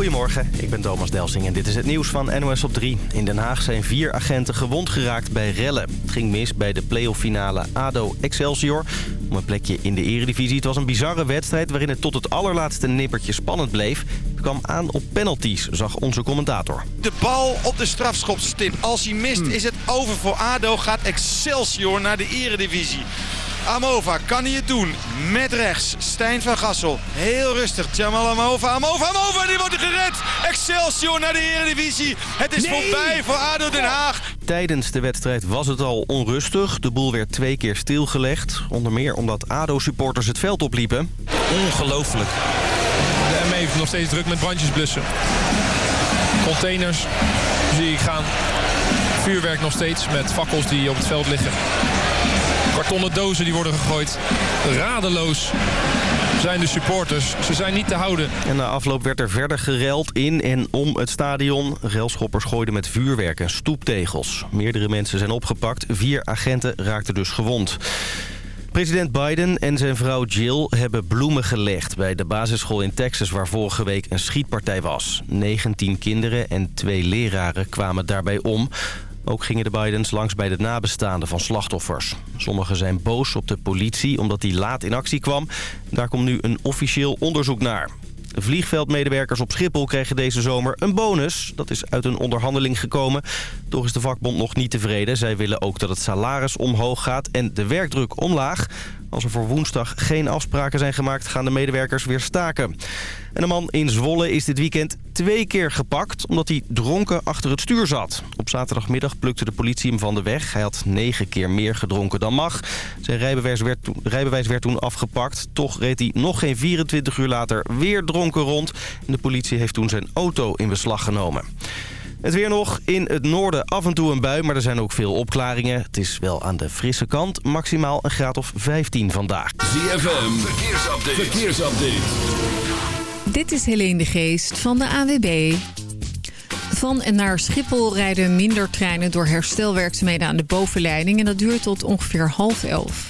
Goedemorgen, ik ben Thomas Delsing en dit is het nieuws van NOS op 3. In Den Haag zijn vier agenten gewond geraakt bij rellen. Het ging mis bij de playoff finale ADO-Excelsior om een plekje in de eredivisie. Het was een bizarre wedstrijd waarin het tot het allerlaatste nippertje spannend bleef. Het kwam aan op penalties, zag onze commentator. De bal op de strafschopstip. Als hij mist is het over voor ADO. Gaat Excelsior naar de eredivisie. Amova, kan hij het doen? Met rechts, Stijn van Gassel. Heel rustig, Jamal Amova, Amova, Amova, die wordt gered! Excelsior naar de Eredivisie. Het is voorbij voor ADO Den Haag. Tijdens de wedstrijd was het al onrustig. De boel werd twee keer stilgelegd. Onder meer omdat ADO-supporters het veld opliepen. Ongelooflijk. De ME heeft nog steeds druk met brandjes blussen. Containers zie ik gaan. Vuurwerk nog steeds met fakkels die op het veld liggen. Kartonnen dozen die worden gegooid. Radeloos zijn de supporters. Ze zijn niet te houden. En na afloop werd er verder gereld in en om het stadion. Relschoppers gooiden met vuurwerk en stoeptegels. Meerdere mensen zijn opgepakt. Vier agenten raakten dus gewond. President Biden en zijn vrouw Jill hebben bloemen gelegd bij de basisschool in Texas waar vorige week een schietpartij was. 19 kinderen en twee leraren kwamen daarbij om. Ook gingen de Bidens langs bij de nabestaanden van slachtoffers. Sommigen zijn boos op de politie omdat die laat in actie kwam. Daar komt nu een officieel onderzoek naar. Vliegveldmedewerkers op Schiphol kregen deze zomer een bonus. Dat is uit een onderhandeling gekomen. Toch is de vakbond nog niet tevreden. Zij willen ook dat het salaris omhoog gaat en de werkdruk omlaag. Als er voor woensdag geen afspraken zijn gemaakt, gaan de medewerkers weer staken. En een man in Zwolle is dit weekend twee keer gepakt... omdat hij dronken achter het stuur zat. Op zaterdagmiddag plukte de politie hem van de weg. Hij had negen keer meer gedronken dan mag. Zijn rijbewijs werd, rijbewijs werd toen afgepakt. Toch reed hij nog geen 24 uur later weer dronken rond. En de politie heeft toen zijn auto in beslag genomen. Het weer nog. In het noorden af en toe een bui, maar er zijn ook veel opklaringen. Het is wel aan de frisse kant. Maximaal een graad of 15 vandaag. ZFM, verkeersupdate. verkeersupdate. Dit is Helene de Geest van de AWB. Van en naar Schiphol rijden minder treinen door herstelwerkzaamheden aan de bovenleiding... en dat duurt tot ongeveer half elf.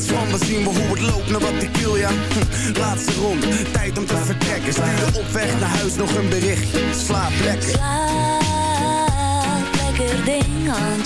Zoiets van, we zien we hoe het loopt, naar wat ik wil, ja. Hm, Laatste ronde, tijd om te vertrekken. Stuurde op weg naar huis nog een berichtje. Slaap lekker. Slaap lekker ding, want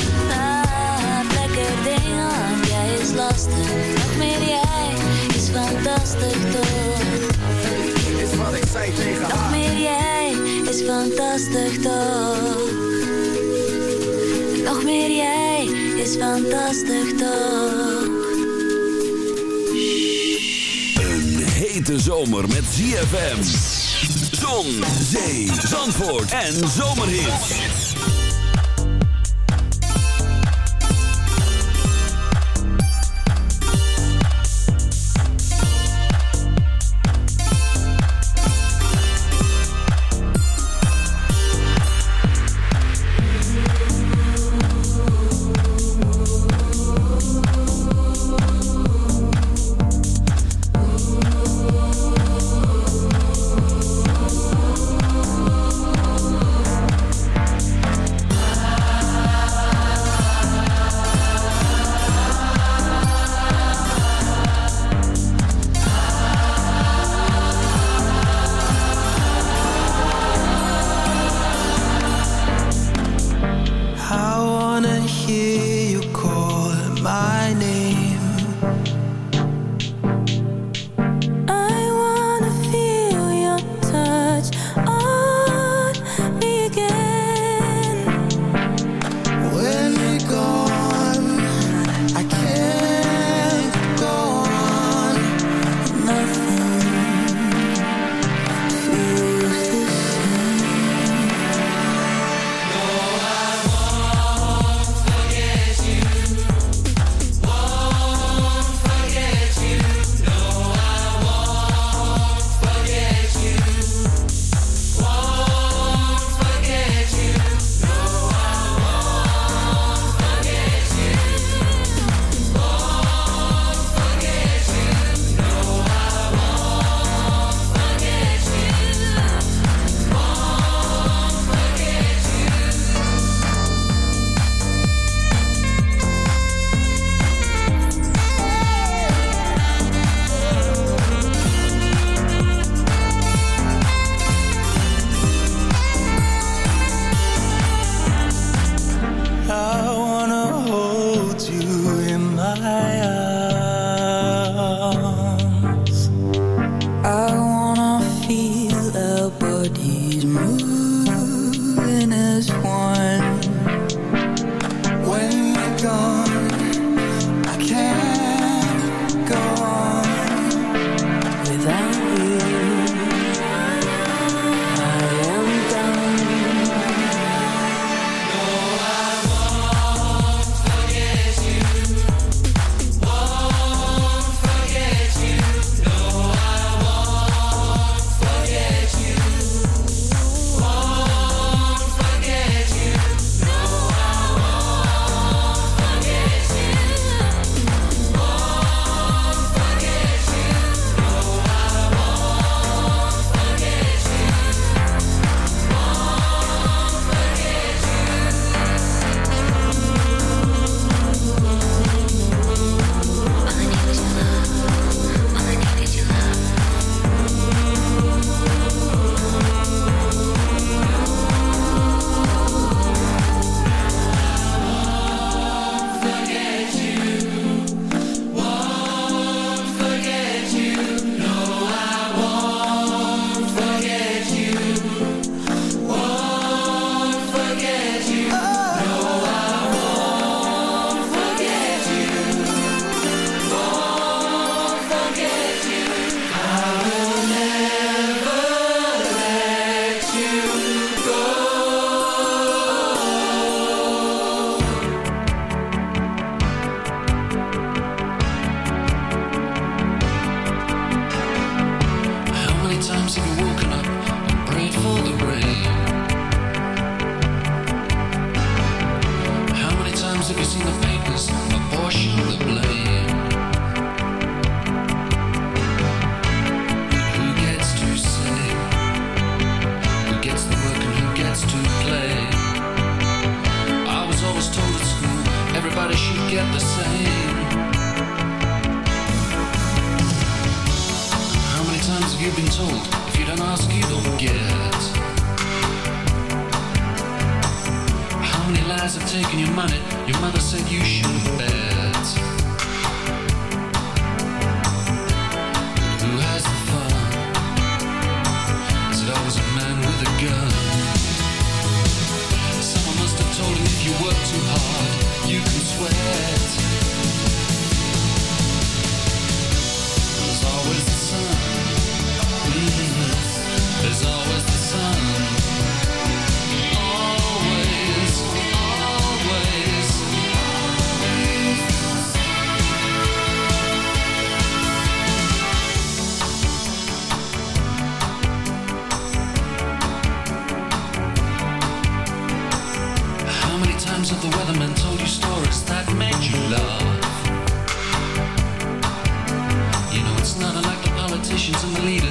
lekker ding, want jij is lastig. Nog meer jij is fantastisch toch? Is wat ik zei tegen Nog haar meer jij is fantastisch toch? Nog meer jij is fantastisch toch? Een hete zomer met ZFM. Zon, zee, zandvoort en zomerhits.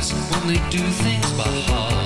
when they do things by heart.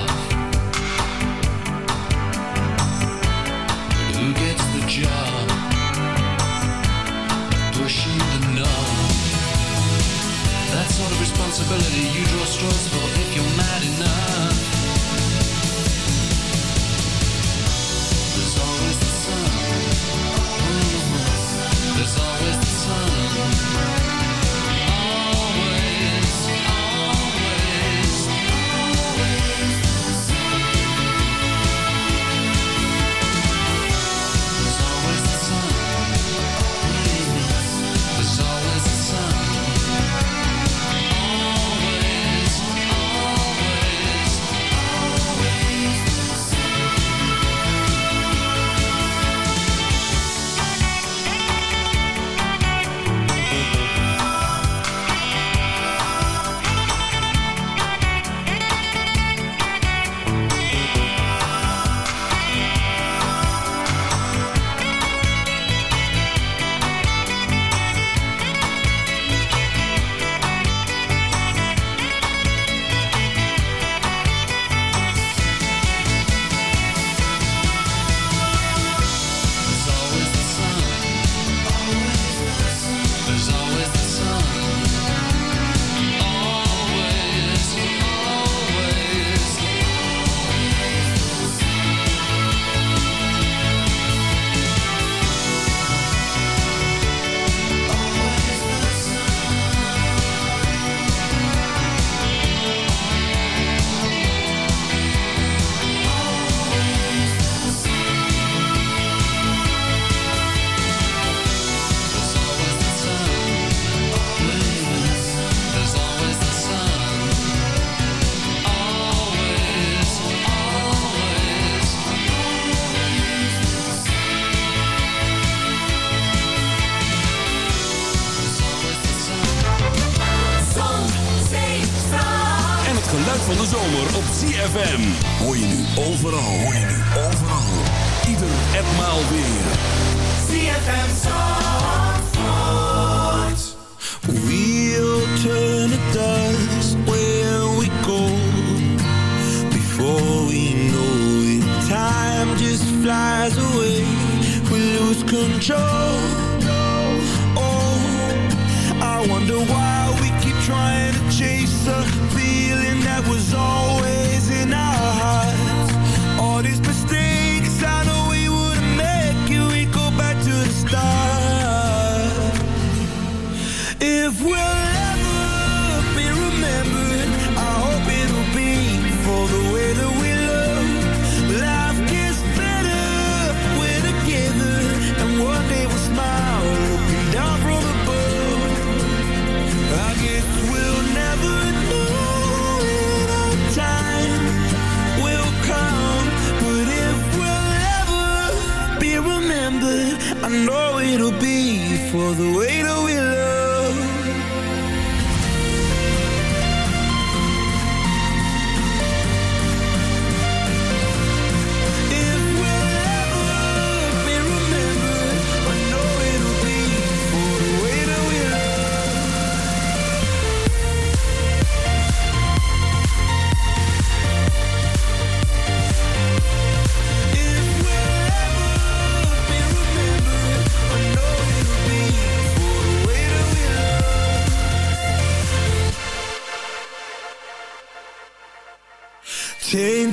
ZFM. Hoor je nu overal. Hoor je nu overal. Ieder en maal weer. ZFM Zandvoort. We'll turn to dust where we go. Before we know it. Time just flies away. We lose control.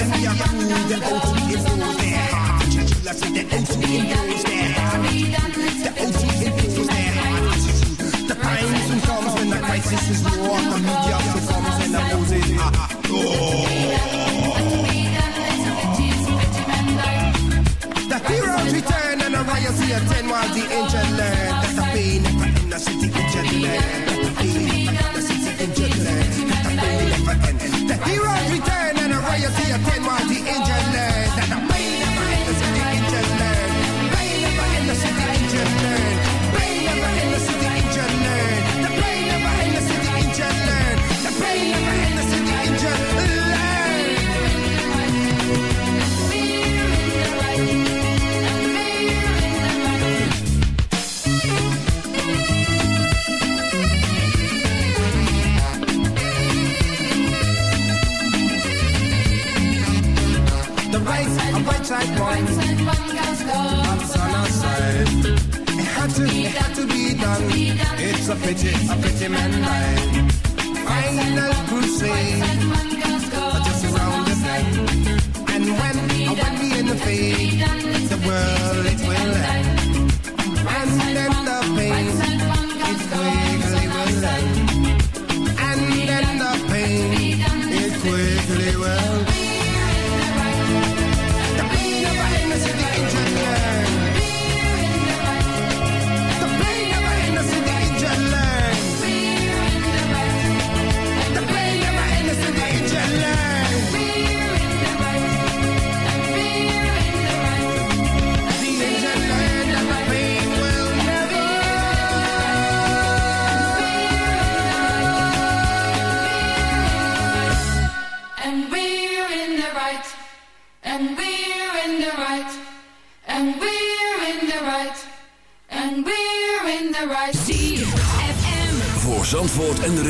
yeah me a crew get out. It's pretty, a pretty man lying. Final crusade.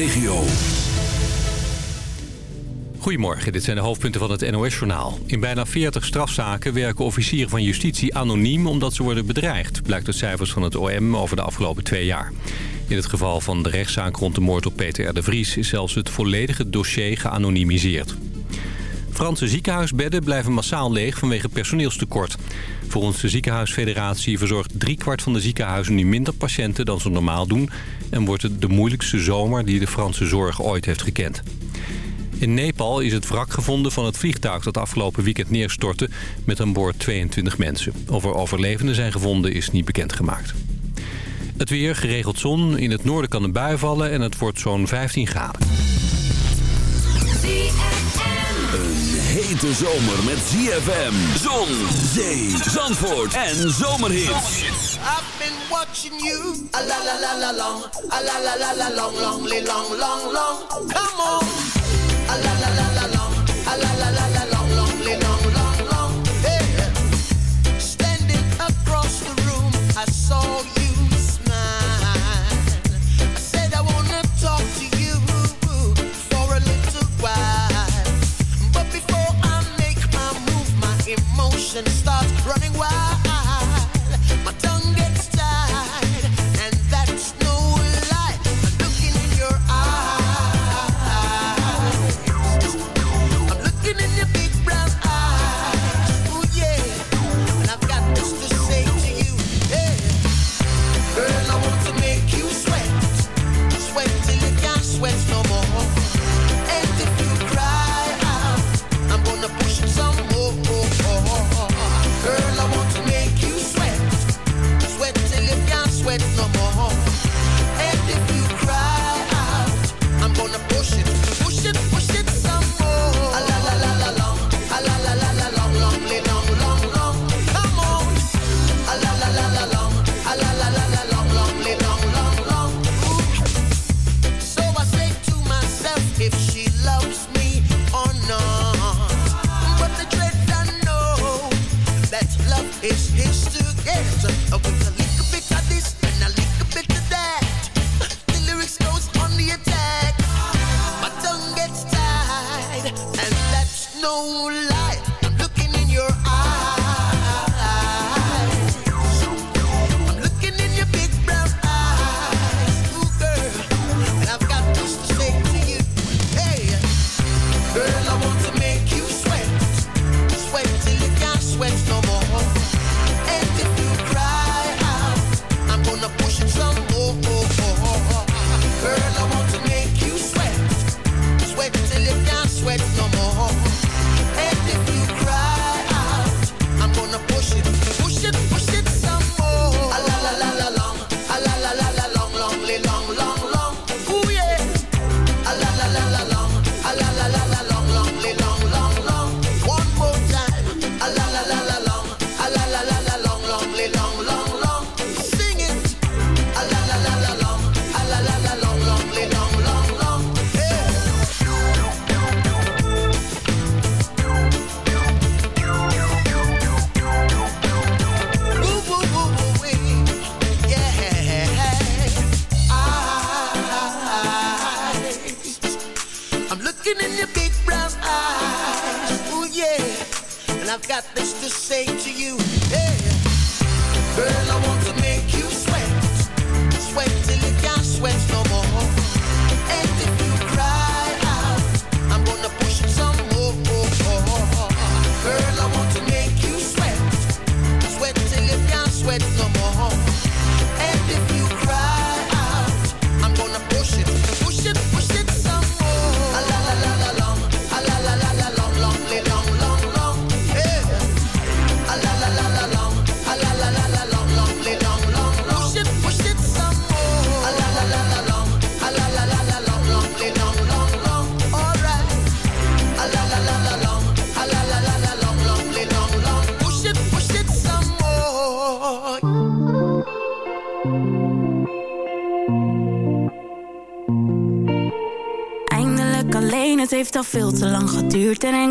regio. Goedemorgen, dit zijn de hoofdpunten van het NOS-journaal. In bijna 40 strafzaken werken officieren van justitie anoniem omdat ze worden bedreigd... blijkt uit cijfers van het OM over de afgelopen twee jaar. In het geval van de rechtszaak rond de moord op Peter R. de Vries... is zelfs het volledige dossier geanonimiseerd. Franse ziekenhuisbedden blijven massaal leeg vanwege personeelstekort. Volgens de ziekenhuisfederatie verzorgt driekwart van de ziekenhuizen nu minder patiënten dan ze normaal doen... en wordt het de moeilijkste zomer die de Franse zorg ooit heeft gekend. In Nepal is het wrak gevonden van het vliegtuig dat afgelopen weekend neerstortte met aan boord 22 mensen. Of er overlevenden zijn gevonden is niet bekendgemaakt. Het weer, geregeld zon, in het noorden kan een bui vallen en het wordt zo'n 15 graden. hete zomer met ZFM, zon, zee, zandvoort en zomerhits. I've been watching you, a la la la la long, a la la la la long, long, long, long, long, come on. A la la la la long, a la la la la long, long, long, long, long. Standing across the room, I saw you. and starts running wild.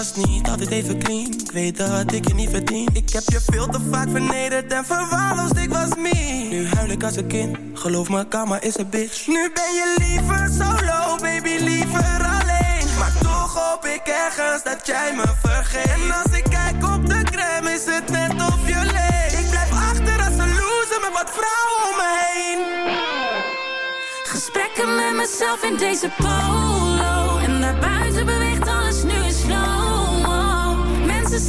was niet altijd even clean. Ik weet dat ik je niet verdien. Ik heb je veel te vaak vernederd en verwaarloosd Ik was me Nu huil ik als een kind Geloof me, karma is een bitch. Nu ben je liever solo, baby, liever alleen. Maar toch hoop ik ergens dat jij me vergeet. En als ik kijk op de gram is het net of je leeft. Ik blijf achter als een loser met wat vrouwen om me heen. Gesprekken met mezelf in deze polo. En daarbuiten beweegt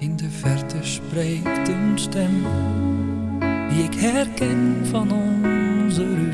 In de verte spreekt een stem die ik herken van onze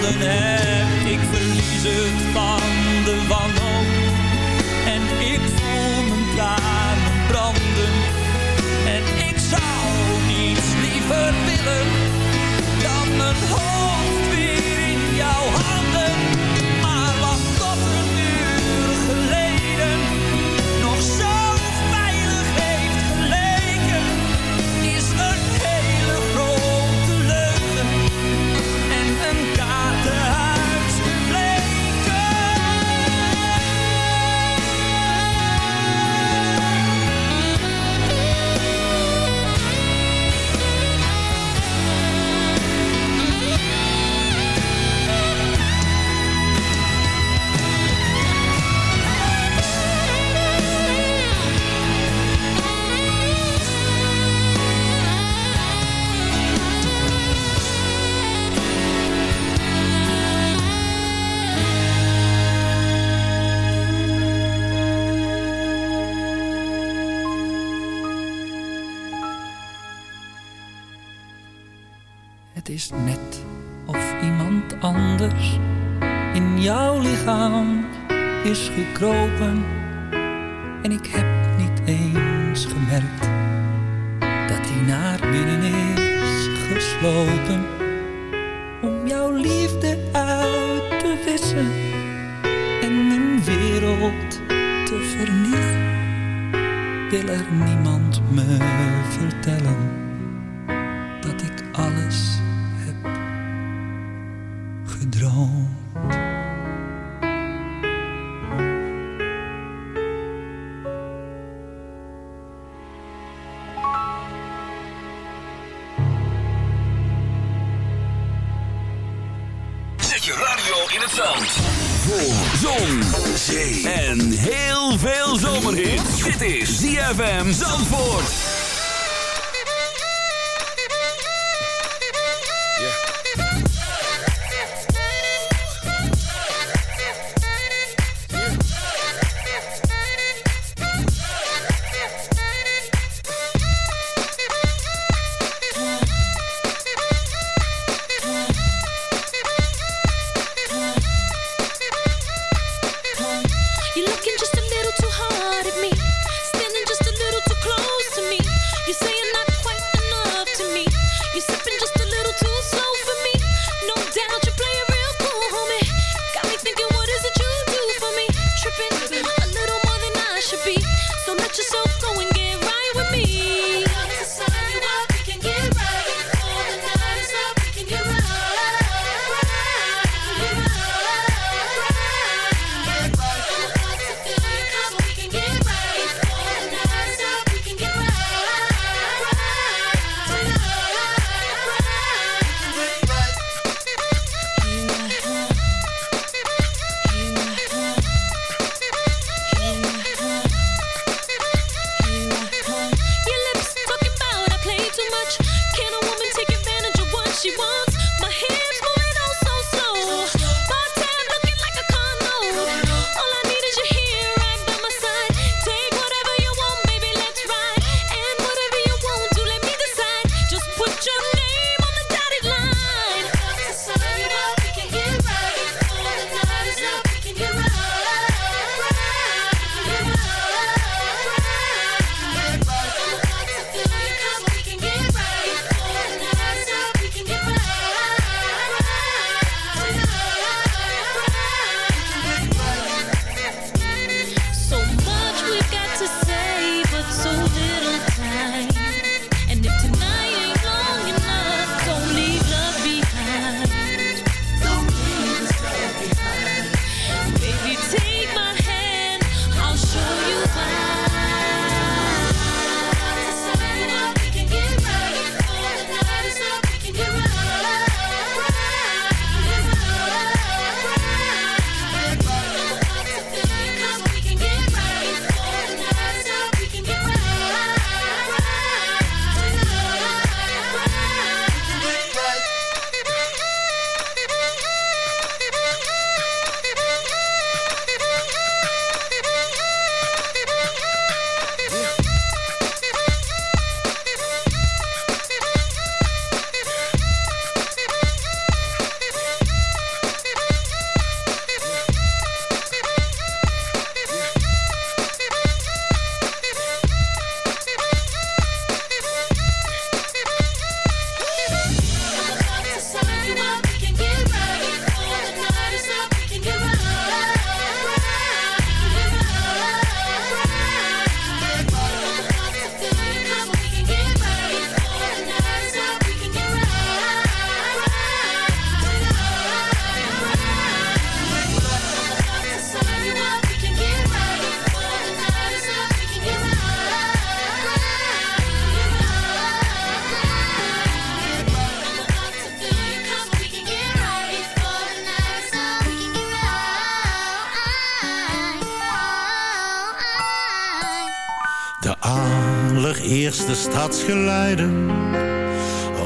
gehouden hebt? Ik verlies het van de wanhoop en ik voel mijn tranen branden. En ik zou niets liever willen dan mijn hoofd weer in jouw handen.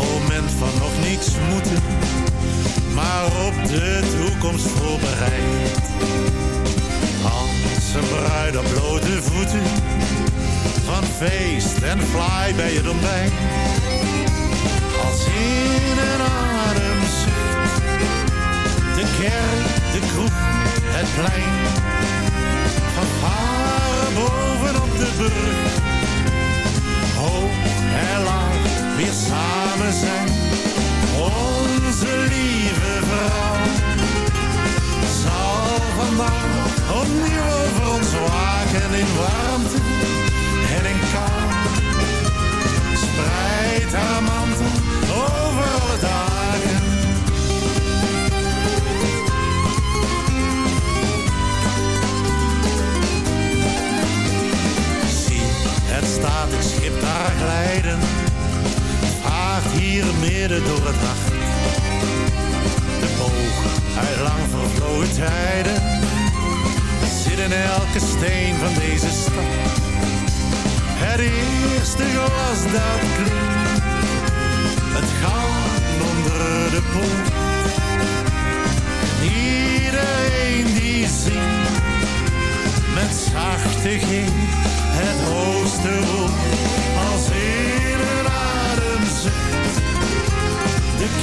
Moment van nog niks moeten, maar op de toekomst voorbereid. Als een bruid op blote voeten, van feest en fly bij het ontbijt. Als in een ademzucht, de kerk, de kroeg, het plein. Van varen bovenop de brug, hoog en laag weer samen zijn. Onze lieve vrouw zal vandaag opnieuw over ons waken in warmte en in kou. Spreid haar mantel over alle dagen. Zie het statig schip daar glijden, hier midden door het nacht. De boog uit lang vervlogen tijden zit in elke steen van deze stad. Het eerste glas dat klinkt, het goud onder de poort. Iedereen die zingt, met zachte G, het hoogste woord. Als in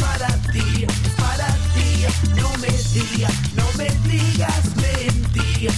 para ti, para ti. No me digas, no me digas mentiras,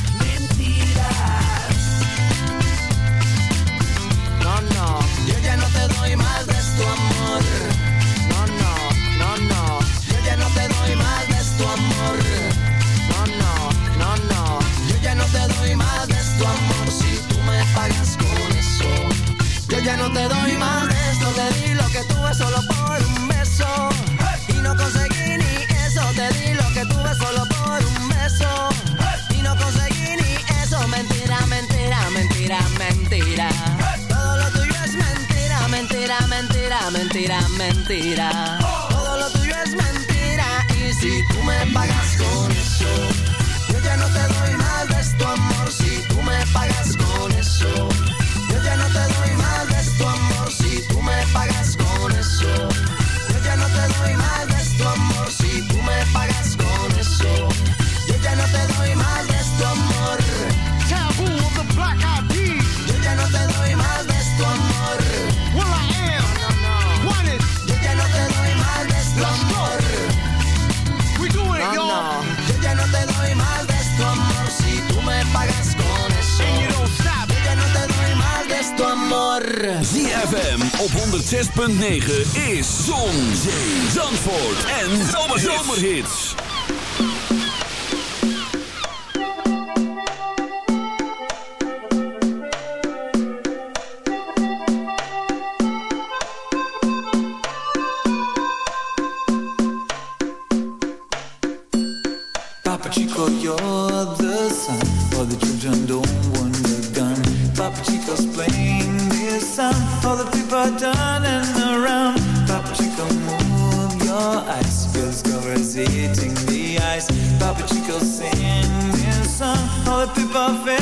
perfect